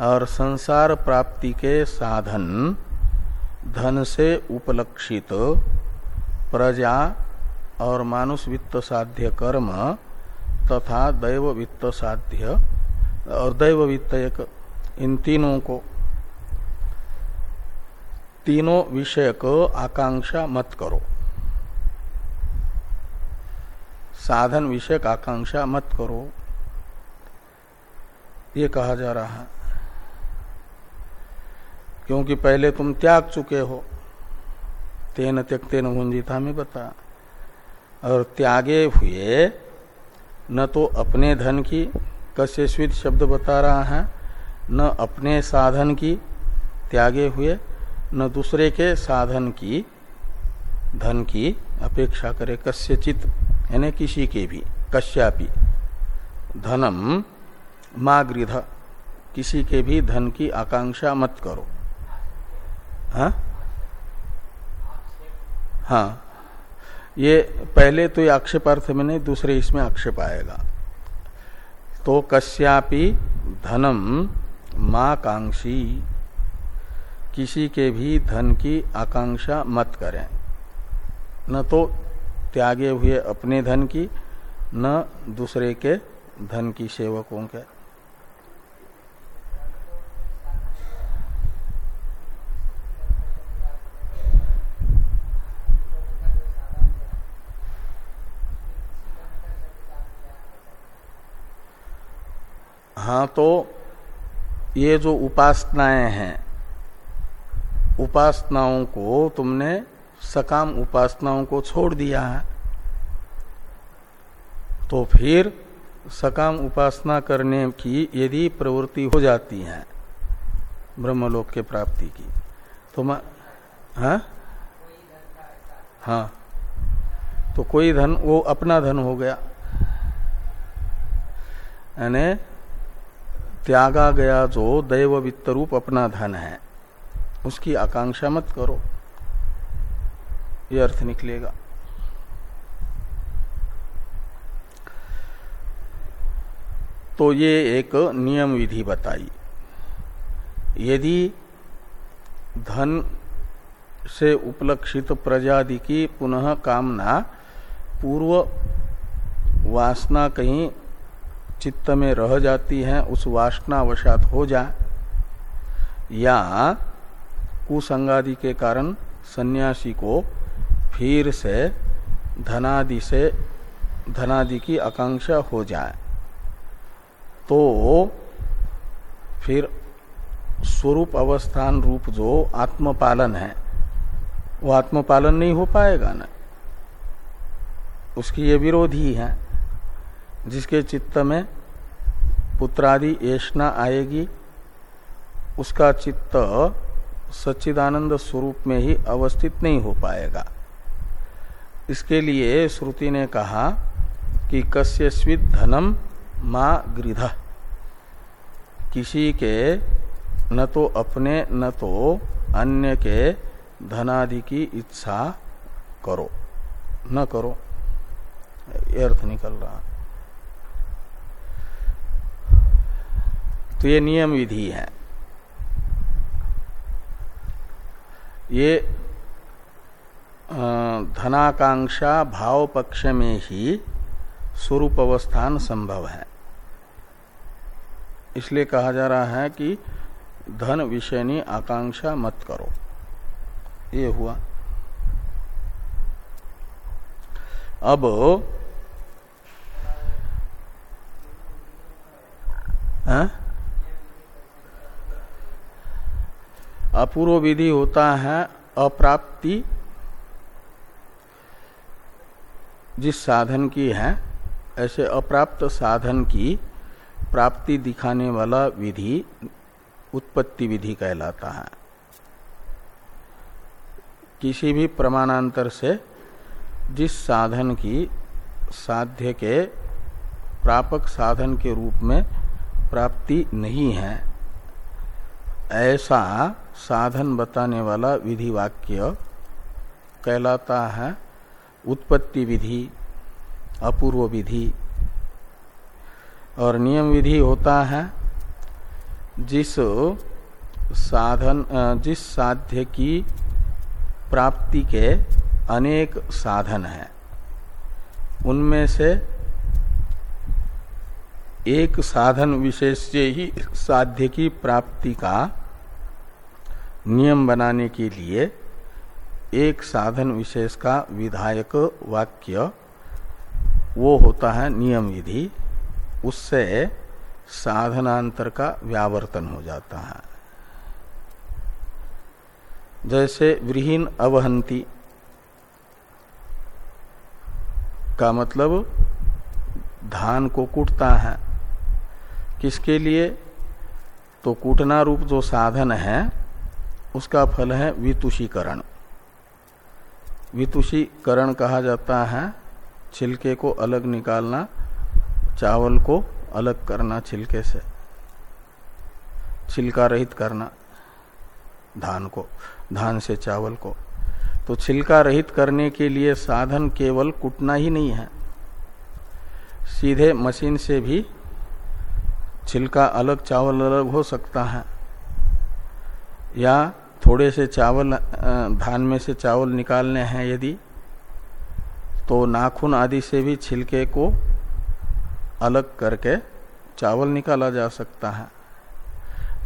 और संसार प्राप्ति के साधन धन से उपलक्षित प्रजा और मानुष वित्त साध्य कर्म तथा दैव वित्त साध्य और दैव वित्त एक इन तीनों को तीनों विषय को आकांक्षा मत करो। साधन विषयक आकांक्षा मत करो। ये कहा जा रहा है। क्योंकि पहले तुम त्याग चुके हो। तेन त्यक्तेन भुंजिता में बता। और त्यागे हुए न तो अपने धन की कश्यस्वित शब्द बता रहा है, न अपने साधन की त्यागे हुए, न दूसरे के साधन की, धन की अपेक्षा करे कस्यचित, यानी किसी के भी कश्यापि धनम मागृध, किसी के भी धन की आकांक्षा मत करो। हा? हाँ। ये पहले तो ये आक्षेपार्थ में नहीं, दूसरे इसमें आक्षेप आएगा। तो कश्यापि धनम माँ कांक्षी, किसी के भी धन की आकांक्षा मत करें। न तो त्यागे हुए अपने धन की, न दूसरे के धन की सेवकों के। हाँ तो ये जो उपासनाएँ हैं, उपासनाओं को तुमने सकाम उपासनाओं को छोड़ दिया है। तो फिर सकाम उपासना करने की यदि प्रवृत्ति हो जाती है, ब्रह्मलोक के प्राप्ति की तो मैं हाँ? हाँ। तो कोई धन, वो अपना धन हो गया। यानी त्यागा गया जो दैव वित्त रूप अपना धन है, उसकी आकांक्षा मत करो। ये अर्थ निकलेगा। तो ये एक नियम विधि बताई। यदि धन से उपलक्षित प्रजादि की पुनः कामना, पूर्व वासना कहीं चित्त में रह जाती है, उस वासनावशात हो जाए, या कुसंगादि के कारण सन्यासी को फिर से धनादि से, धनादि की आकांक्षा हो जाए तो फिर स्वरूप अवस्थान रूप जो आत्मपालन है, वो आत्मपालन नहीं हो पाएगा ना। उसकी ये विरोधी है। जिसके चित्त में पुत्रादि ऐषणा आएगी, उसका चित्त सच्चिदानंद स्वरूप में ही अवस्थित नहीं हो पाएगा। इसके लिए श्रुति ने कहा कि कस्य स्वित धनम माँ गृध किसी के न तो अपने, न तो अन्य के धनादि की इच्छा करो, न करो। अर्थ निकल रहा। तो ये नियम विधि है। ये धनाकांक्षा भाव पक्ष में ही स्वरूप अवस्थान संभव है। इसलिए कहा जा रहा है कि धन विषयनी आकांक्षा मत करो। ये हुआ। अब हाँ? अपूर्व विधि होता है, अप्राप्ति जिस साधन की है, ऐसे अप्राप्त साधन की प्राप्ति दिखाने वाला विधि, उत्पत्ति विधि कहलाता है। किसी भी प्रमाणांतर से जिस साधन की साध्य के प्रापक साधन के रूप में प्राप्ति नहीं है, ऐसा साधन बताने वाला विधि वाक्य कहलाता है उत्पत्ति विधि, अपूर्व विधि। और नियम विधि होता है जिस साधन जिस साध्य की प्राप्ति के अनेक साधन हैं। उनमें से एक साधन विशेष से ही साध्य की प्राप्ति का नियम बनाने के लिए एक साधन विशेष का विधायक वाक्य, वो होता है नियम विधि, उससे साधनांतर का व्यावर्तन हो जाता है। जैसे विहीन अवहंती का मतलब धान को कूटता है। किसके लिए? तो कूटना रूप जो साधन है उसका फल है वितुषीकरण। वितुषीकरण कहा जाता है, छिलके को अलग निकालना, चावल को अलग करना छिलके से। छिलका रहित करना, धान को, धान से चावल को। तो छिलका रहित करने के लिए साधन केवल कुटना ही नहीं है। सीधे मशीन से भी छिलका अलग, चावल अलग हो सकता है। या थोड़े से चावल धान में से चावल निकालने हैं यदि तो नाखून आदि से भी छिलके को अलग करके चावल निकाला जा सकता है।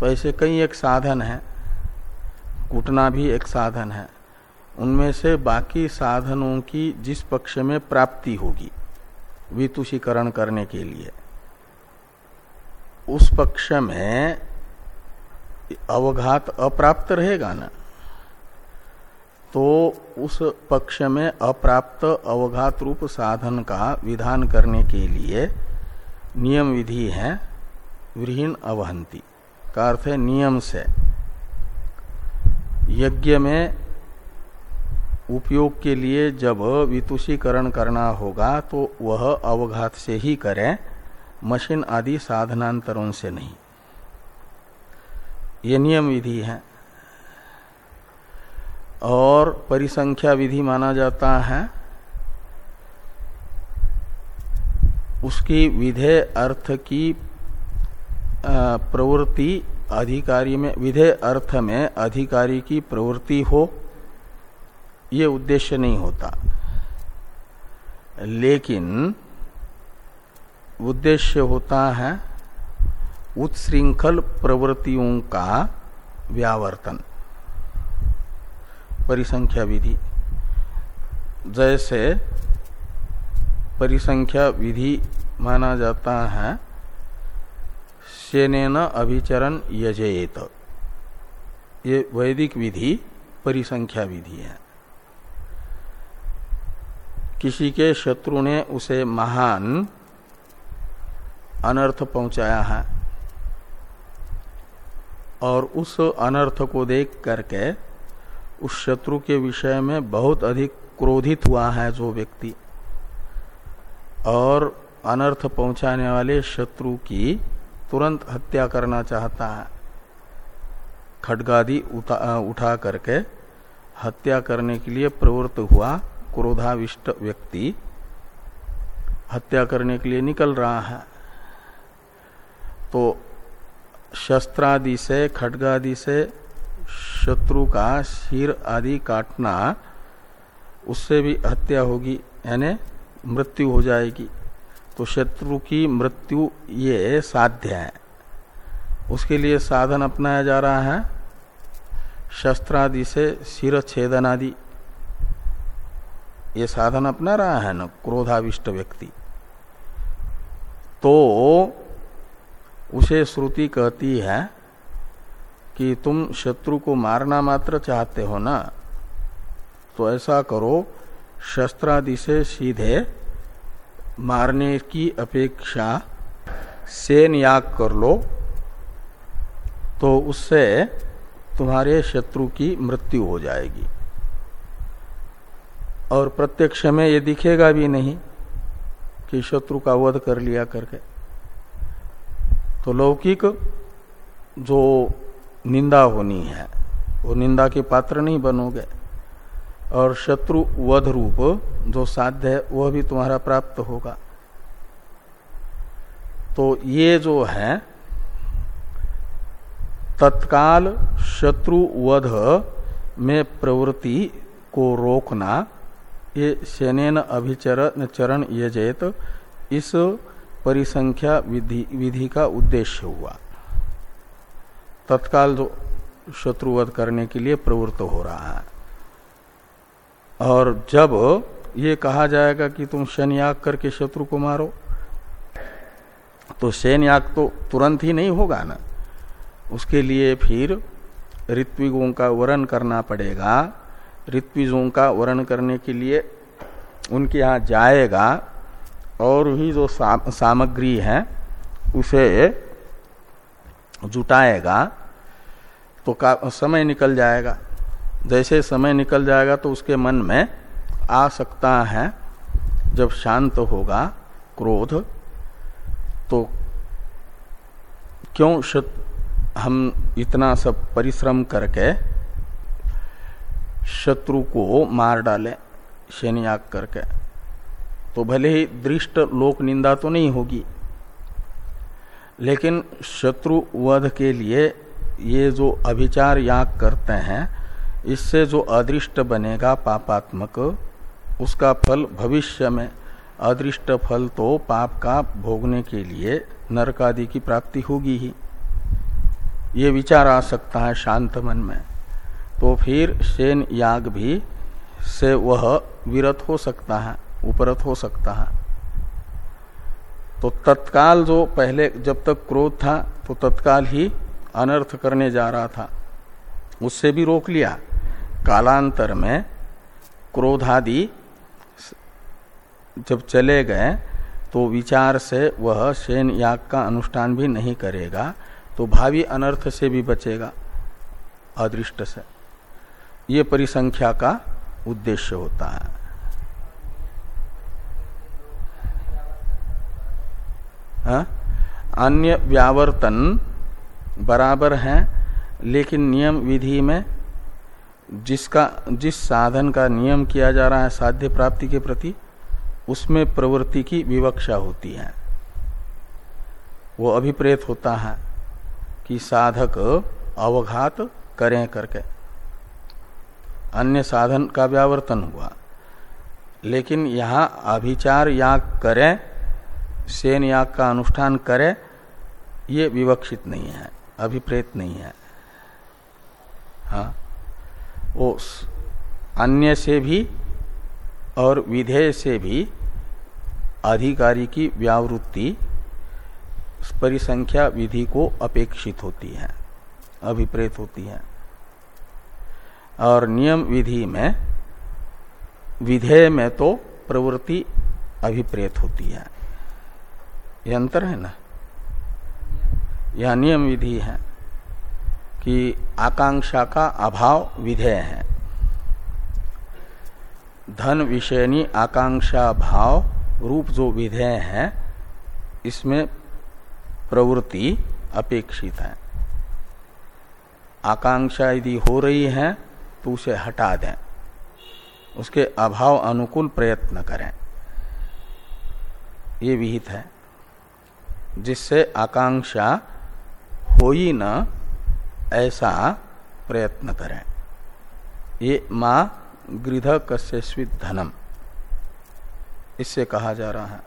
तो ऐसे कई एक साधन है, कूटना भी एक साधन है। उनमें से बाकी साधनों की जिस पक्ष में प्राप्ति होगी, वितुषीकरण करने के लिए, उस पक्ष में अवघात अप्राप्त रहेगा ना? तो उस पक्ष में अप्राप्त अवघात रूप साधन का विधान करने के लिए नियम विधि है विहीन अवहंती, का अर्थ है नियम से। यज्ञ में उपयोग के लिए जब वितुषीकरण करना होगा तो वह अवघात से ही करें, मशीन आदि साधनांतरों से नहीं। ये नियम विधि है। और परिसंख्या विधि माना जाता है। उसकी विधेय अर्थ की प्रवृत्ति अधिकारी में, विधेय अर्थ में अधिकारी की प्रवृत्ति हो, ये उद्देश्य नहीं होता। लेकिन उद्देश्य होता है उत्श्रृंखल प्रवृत्तियों का व्यावर्तन। परिसंख्या विधि। जैसे परिसंख्या विधि माना जाता है शेन अभिचरण यजेत। ये वैदिक विधि, परिसंख्या विधि है। किसी के शत्रु ने उसे महान अनर्थ पहुँचाया है। और उस अनर्थ को देख करके उस शत्रु के विषय में बहुत अधिक क्रोधित हुआ है जो व्यक्ति। और अनर्थ पहुँचाने वाले शत्रु की तुरंत हत्या करना चाहता है। खडगादि उठा करके हत्या करने के लिए प्रवृत्त हुआ क्रोधाविष्ट व्यक्ति हत्या करने के लिए निकल रहा है। तो शस्त्रादि से, खड्गादि से, शत्रु का सिर आदि काटना, उससे भी हत्या होगी, यानी मृत्यु हो जाएगी। तो शत्रु की मृत्यु ये साध्य है। उसके लिए साधन अपनाया जा रहा है, शस्त्रादि से सिर छेदन आदि ये साधन अपना रहा है ना, क्रोधाविष्ट व्यक्ति। तो उसे श्रुति कहती है कि तुम शत्रु को मारना मात्र चाहते हो ना? तो ऐसा करो, शस्त्रादि से सीधे मारने की अपेक्षा सेन याग कर लो तो उससे तुम्हारे शत्रु की मृत्यु हो जाएगी। और प्रत्यक्ष में ये दिखेगा भी नहीं कि शत्रु का वध कर लिया करके। तो लौकिक जो निंदा होनी है, वो निंदा के पात्र नहीं बनोगे। और शत्रु वध रूप जो साध्य है, वह भी तुम्हारा प्राप्त होगा। तो ये जो है, तत्काल शत्रु वध में प्रवृत्ति को रोकना, ये शनेन अभिचरण चरण यजेत, इस परिसंख्या विधि, विधि का उद्देश्य हुआ। तत्काल जो शत्रुवध करने के लिए प्रवृत्त हो रहा है। और जब ये कहा जाएगा कि तुम शन याग करके शत्रु को मारो तो शैन याग तो तुरंत ही नहीं होगा ना। उसके लिए फिर ऋत्विगों का वर्ण करना पड़ेगा। ऋत्विजों का वर्ण करने के लिए उनके यहाँ जाएगा और भी जो सामग्री है उसे जुटाएगा तो का समय निकल जाएगा। जैसे समय निकल जाएगा तो उसके मन में आ सकता है जब शांत होगा क्रोध तो क्यों शत, हम इतना सब परिश्रम करके शत्रु को मार डालें शनियाग करके। तो भले ही दृष्ट लोक निंदा तो नहीं होगी। लेकिन शत्रु वध के लिए ये जो अभिचार याग करते हैं, इससे जो अदृष्ट बनेगा पापात्मक, उसका फल भविष्य में अदृष्ट फल तो पाप का भोगने के लिए नरकादि की प्राप्ति होगी ही। ये विचार आ सकता है शांत मन में। तो फिर शेन याग भी से वह विरत हो सकता है। उपरत हो सकता है। तो तत्काल जो पहले जब तक क्रोध था तो तत्काल ही अनर्थ करने जा रहा था। उससे भी रोक लिया। कालांतर में क्रोधादि जब चले गए तो विचार से वह शेन याग का अनुष्ठान भी नहीं करेगा तो भावी अनर्थ से भी बचेगा अदृष्ट से। ये परिसंख्या का उद्देश्य होता है। हा? अन्य व्यावर्तन बराबर है, लेकिन नियम विधि में जिसका, जिस साधन का नियम किया जा रहा है साध्य प्राप्ति के प्रति, उसमें प्रवृत्ति की विवक्षा होती है वो अभिप्रेत होता है कि साधक अवघात करें करके अन्य साधन का व्यावर्तन हुआ, लेकिन यहाँ अभिचार याग करें सेन याग का अनुष्ठान करे, ये विवक्षित नहीं है, अभिप्रेत नहीं है। हाँ। वो अन्य से भी और विधेय से भी अधिकारी की व्यावृत्ति, परिसंख्या विधि को अपेक्षित होती है, अभिप्रेत होती है। और नियम विधि में, विधेय में तो प्रवृत्ति अभिप्रेत होती है। यह अंतर है ना? यह नियम विधि है कि आकांक्षा का अभाव विधेय है। धन विषयनी आकांक्षा भाव रूप जो विधेय है, इसमें प्रवृत्ति अपेक्षित है। आकांक्षा यदि हो रही है तो उसे हटा दें। उसके अभाव अनुकूल प्रयत्न करें। ये विहित है। जिससे आकांक्षा हो ही न, ऐसा प्रयत्न करें। ये माँ गृध कस्यस्वित धनम। इससे कहा जा रहा है,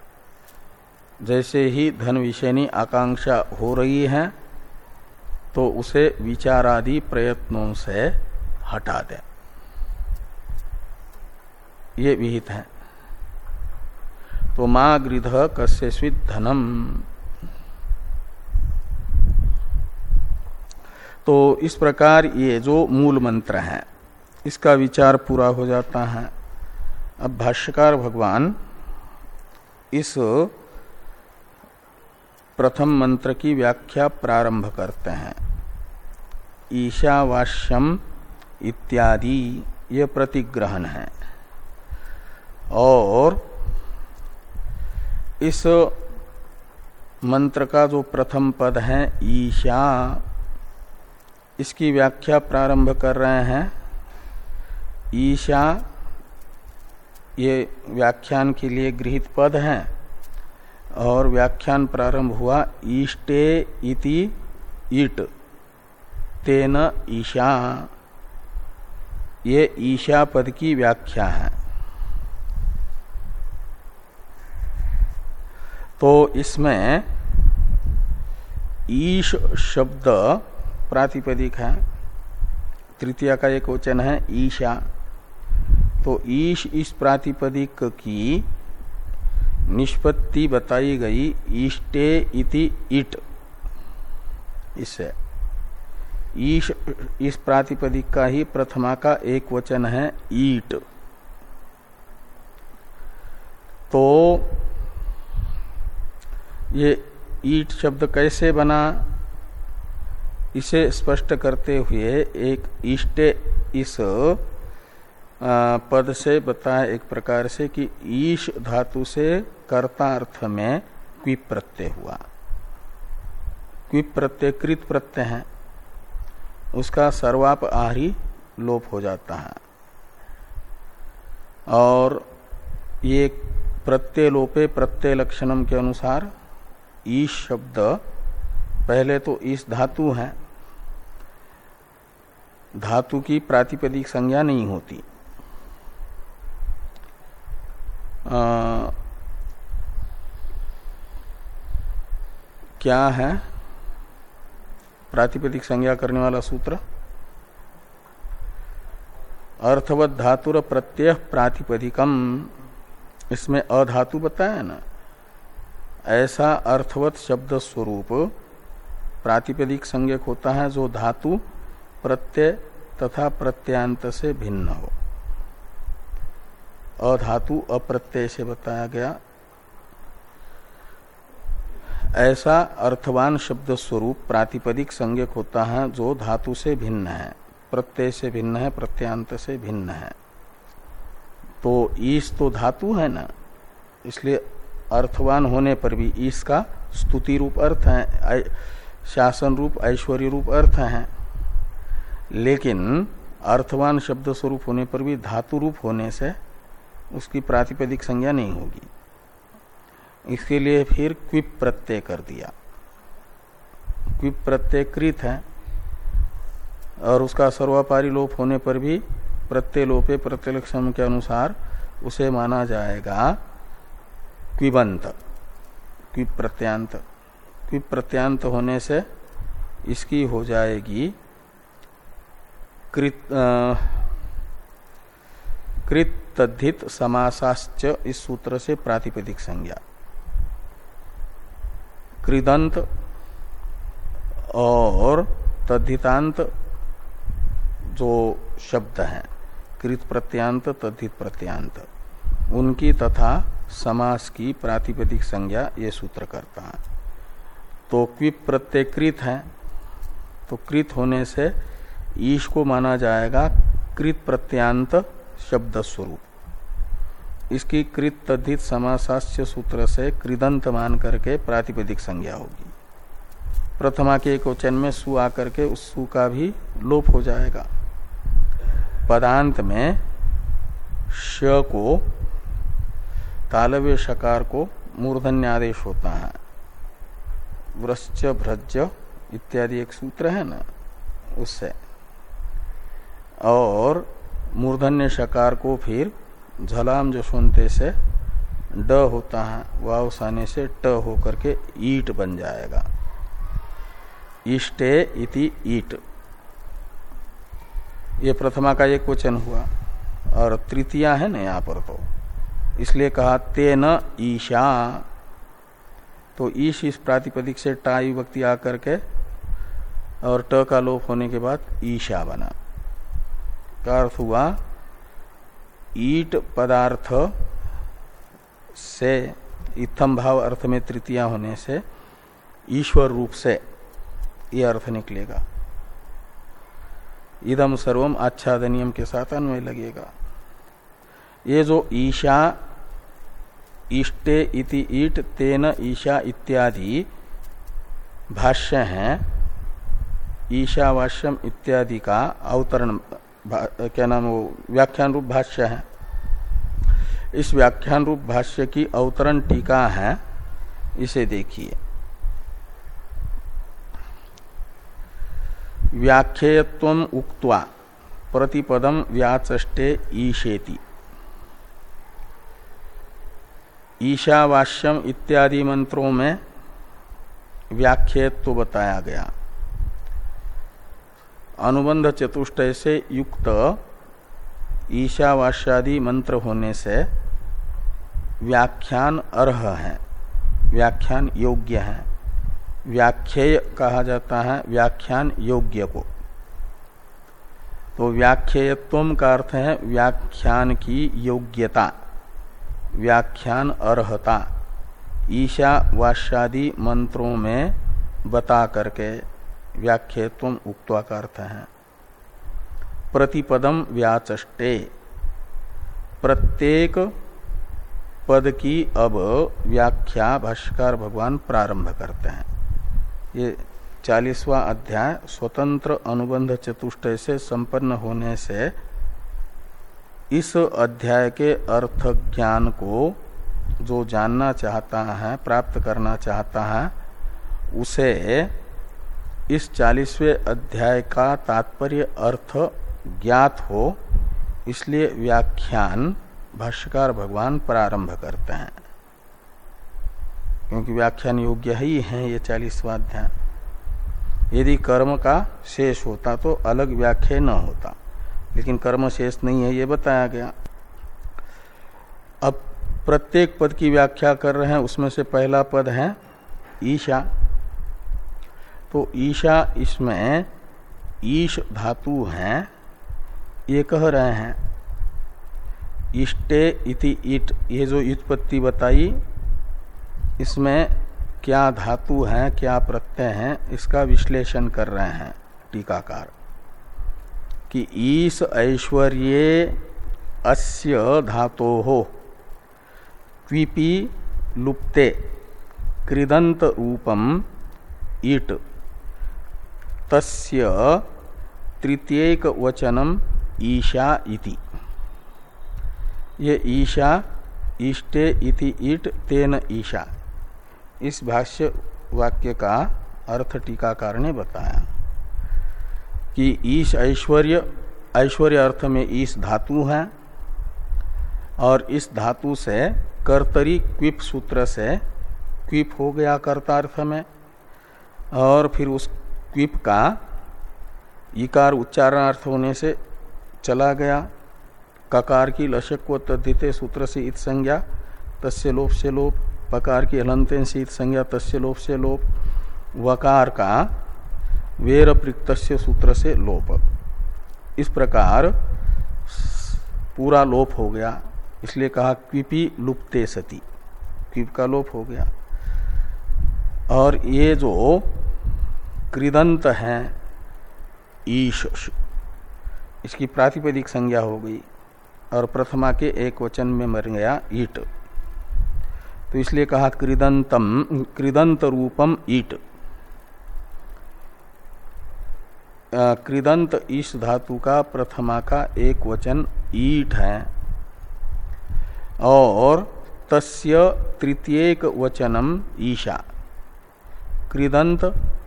जैसे ही धन विषयनी आकांक्षा हो रही है तो उसे विचारादि प्रयत्नों से हटा दे। ये विहित है। तो माँ गृध कस्यस्वित धनम। तो इस प्रकार ये जो मूल मंत्र है, इसका विचार पूरा हो जाता है। अब भाष्यकार भगवान इस प्रथम मंत्र की व्याख्या प्रारंभ करते हैं। ईशावास्यम इत्यादि ये प्रतिग्रहण है। और इस मंत्र का जो प्रथम पद है, ईशा इसकी व्याख्या प्रारंभ कर रहे हैं। ईशा, ये व्याख्यान के लिए गृहित पद है और व्याख्यान प्रारंभ हुआ, ईष्टे इति ईट तेन ईशा। ये ईशा पद की व्याख्या है। तो इसमें ईश शब्द प्रातिपदिक है। तृतीय का एक वचन है, ईशा। तो ईश इस प्रातिपदिक की निष्पत्ति बताई गई, ईष्टे इति इट। इससे। ईश इस प्रातिपदिक का ही प्रथमा का एक वचन है, ईट। तो ये ईट शब्द कैसे बना? इसे स्पष्ट करते हुए एक इष्टे इस पद से बताया एक प्रकार से कि ईश धातु से कर्ता अर्थ में क्विप प्रत्यय हुआ। क्विप प्रत्यय कृत प्रत्यय है। उसका सर्वाप आहारी लोप हो जाता है। और ये प्रत्यय लोपे प्रत्यय लक्षणम के अनुसार ईश शब्द, पहले तो इस धातु है धातु की प्रातिपदिक संज्ञा नहीं होती। आ, क्या है प्रातिपदिक संज्ञा करने वाला सूत्र? अर्थवत धातुर प्रत्यय प्रातिपदिकम। इसमें अधातु बताया ना। ऐसा अर्थवत शब्द स्वरूप प्रातिपदिक संज्ञक होता है जो धातु प्रत्यय तथा प्रत्यांत से भिन्न हो। अधातु अप्रत्यय से बताया गया। ऐसा अर्थवान शब्द स्वरूप प्रातिपदिक संज्ञक होता है जो धातु से भिन्न है, प्रत्यय से भिन्न है प्रत्यांत से भिन्न है। तो ईश तो धातु है ना, इसलिए अर्थवान होने पर भी ईश का स्तुति रूप अर्थ है शासन रूप, ऐश्वर्य रूप अर्थ है। लेकिन अर्थवान शब्द स्वरूप होने पर भी धातु रूप होने से उसकी प्रातिपदिक संज्ञा नहीं होगी। इसके लिए फिर क्विप प्रत्यय कर दिया। क्विप प्रत्यय कृत है और उसका सर्वापारी लोप होने पर भी प्रत्यय लोपे प्रत्यलक्षण के अनुसार उसे माना जाएगा क्विबंत, क्विप प्रत्यांत क्विप प्रत्यांत होने से इसकी हो जाएगी कृत तद्धित समासाश्च इस सूत्र से प्रातिपदिक संज्ञा। कृदंत और तद्धितांत जो शब्द हैं, कृत प्रत्यांत, तद्धित प्रत्यांत, उनकी तथा समास की प्रातिपदिक संज्ञा ये सूत्र करता है। तो क्विप प्रत्यय कृत है तो कृत होने से ईश को माना जाएगा कृत प्रत्यांत शब्द स्वरूप। इसकी कृत तद्धित समासास्य सूत्र से कृदंत मान करके प्रातिपदिक संज्ञा होगी। प्रथमा के एक वचन में सु आकर के उस सु का भी लोप हो जाएगा। पदांत में श को, तालव्य शकार को मूर्धन्य आदेश होता है। वृश्च भ्रज इत्यादि एक सूत्र है ना, उससे। और मूर्धन्य शकार को फिर झलाम जो सुनते से ड होता है, वाव साने से ट होकर के ईट बन जाएगा। इष्टे इति ईट। ये प्रथमा का एक वचन हुआ और तृतीया है ना यहाँ पर तो। इसलिए कहा, तेन ईशा। तो ईश इस प्रातिपदिक से टा विभक्ति आकर के और ट का लोप होने के बाद ईशा बना। का अर्थ हुआ, ईट पदार्थ से, इत्थम भाव अर्थ में तृतीया होने से, ईश्वर रूप से यह अर्थ निकलेगा। इदम सर्वम आच्छादनियम के साथ अन्वय लगेगा। ये जो ईशा इष्टे इति ईट, तेन ईशा इत्यादि भाष्य हैं ईशावास्यम इत्यादि का अवतरण क्या नाम वो? व्याख्यान रूप भाष्य है। इस व्याख्यान रूप भाष्य की अवतरण टीका है, इसे देखिए। व्याख्यत्व उक्त्वा प्रतिपदम व्याचे ईशेति। ईशावास्यम इत्यादि मंत्रों में व्याख्यत्व बताया गया। अनुबंध चतुष्टय से युक्त ईशावास्यादि मंत्र होने से व्याख्यान अर्ह है, व्याख्यान योग्य है। व्याख्येय कहा जाता है, व्याख्यान योग्य को। तो व्याख्येयत्व का अर्थ है व्याख्यान की योग्यता, व्याख्यान अर्हता। ईशा वाशादि मंत्रों में बता करके व्याख्यत्व उक्त्वा का अर्थ है? प्रतिपदम व्याचष्टे। प्रत्येक पद की अब व्याख्या भाष्कर भगवान प्रारंभ करते हैं। ये चालीसवा अध्याय स्वतंत्र अनुबंध चतुष्टय से संपन्न होने से इस अध्याय के अर्थ ज्ञान को जो जानना चाहता है, प्राप्त करना चाहता है, उसे इस चालीसवें अध्याय का तात्पर्य अर्थ ज्ञात हो, इसलिए व्याख्यान भाष्यकार भगवान प्रारंभ करते हैं। क्योंकि व्याख्यान योग्य ही है ये चालीसवा अध्याय। यदि कर्म का शेष होता तो अलग व्याख्या न होता, लेकिन कर्म शेष नहीं है ये बताया गया। अब प्रत्येक पद की व्याख्या कर रहे हैं, उसमें से पहला पद है ईशा। तो ईशा इसमें ईश धातु है, ये कह रहे हैं। इष्टे इति इट, ये जो उत्पत्ति बताई, इसमें क्या धातु है, क्या प्रत्यय है, इसका विश्लेषण कर रहे हैं टीकाकार। कि ईस ऐश्वर्य अस्य धातो हो क्विपी लुप्ते कृदंत रूपम ईट तस्य तृतीयक वचनम ईशा इति। ये ईशा, इष्टे इति ईट तेन ईशा। इस भाष्य वाक्य का अर्थ टीकाकार ने बताया कि ईश ऐश्वर्य ऐश्वर्य अर्थ में ईश धातु है और इस धातु से कर्तरी क्विप सूत्र से क्विप हो गया कर्तार्थ में और फिर उस क्विप का इकार उच्चारणार्थ होने से चला गया। ककार की लशक व तद्धिते सूत्र से इत संज्ञा, तस्य लोप से लोप, पकार की हलंते से इत संज्ञा, तस्य लोप से लोप, वकार का वेर प्रक्त सूत्र से लोप। इस प्रकार पूरा लोप हो गया। इसलिए कहा क्विपी लुप्ते सती। क्विप का लोप हो गया। और ये जो कृदंत है ईश इसकी प्रातिपदिक संज्ञा हो गई और प्रथमा के एक वचन में मर गया ईट। तो इसलिए कहा कृदंतम कृदंत रूपम ईट कृदंत ईश धातु का प्रथमा का एक वचन ईट है। और तस्य तृतीयक वचनम ईशा। कृदंत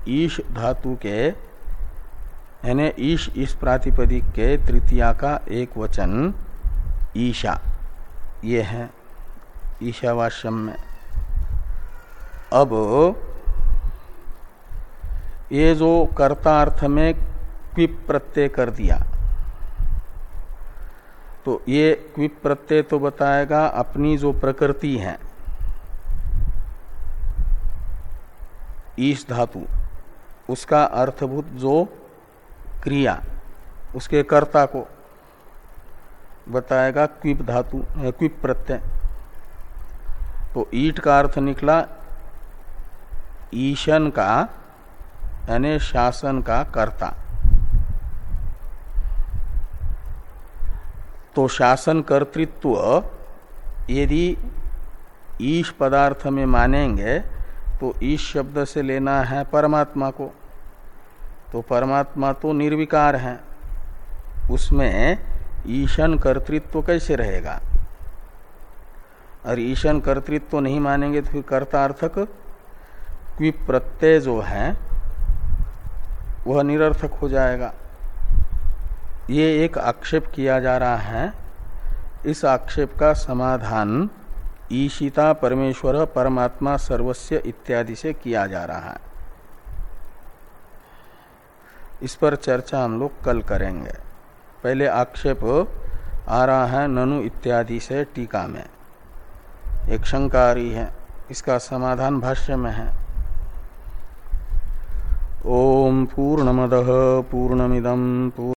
ईश धातु के, यानी ईश इस प्रातिपदिक के तृतीया का एक वचन, ईशा। ये है ईशावाश्यम में। अब, ये जो कर्तार्थ में क्विप प्रत्यय कर दिया तो ये क्विप प्रत्यय तो बताएगा अपनी जो प्रकृति है, ईश धातु। उसका अर्थभूत जो क्रिया, उसके कर्ता को बताएगा क्विप धातु क्विप प्रत्यय। तो ईट का अर्थ निकला, ईशन का, यानी शासन का कर्ता। तो शासन कर्तृत्व यदि ईश पदार्थ में मानेंगे तो ईश शब्द से लेना है परमात्मा को। तो परमात्मा तो निर्विकार है। उसमें ईशन कर्तृत्व कैसे रहेगा? और ईशन कर्तृत्व नहीं मानेंगे तो फिर कर्तार्थक प्रत्यय जो है, वह निरर्थक हो जाएगा। ये एक आक्षेप किया जा रहा है। इस आक्षेप का समाधान ईशिता परमेश्वर परमात्मा सर्वस्व इत्यादि से किया जा रहा है। इस पर चर्चा हम लोग कल करेंगे। पहले आक्षेप आ रहा है ननु इत्यादि से टीका में। एक शंकारी है, इसका समाधान भाष्य में है। ओम पूर्णमद पूर्णमिदम पूर्ण